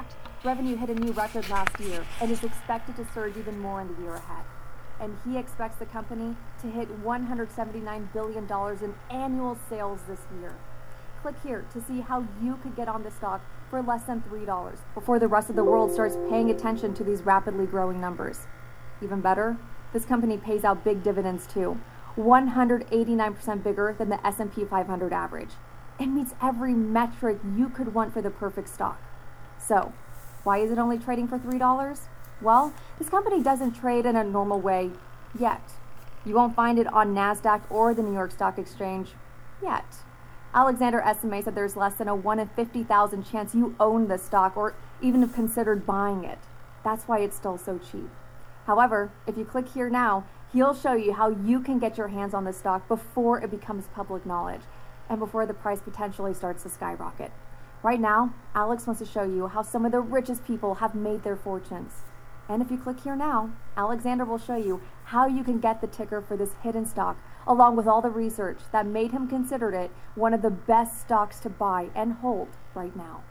fact, revenue hit a new record last year and is expected to surge even more in the year ahead. And he expects the company to hit $179 billion in annual sales this year. Click here to see how you could get on the stock for less than $3 before the rest of the world starts paying attention to these rapidly growing numbers. Even better, this company pays out big dividends too, 189% bigger than the S&P 500 average. It meets every metric you could want for the perfect stock. So, why is it only trading for $3? Well, this company doesn't trade in a normal way yet. You won't find it on NASDAQ or the New York Stock Exchange yet. Alexander estimates that there's less than a 1 in 50,000 chance you own this stock or even have considered buying it. That's why it's still so cheap. However, if you click here now, he'll show you how you can get your hands on this stock before it becomes public knowledge and before the price potentially starts to skyrocket. Right now, Alex wants to show you how some of the richest people have made their fortunes. And if you click here now, Alexander will show you how you can get the ticker for this hidden stock, along with all the research that made him consider it one of the best stocks to buy and hold right now.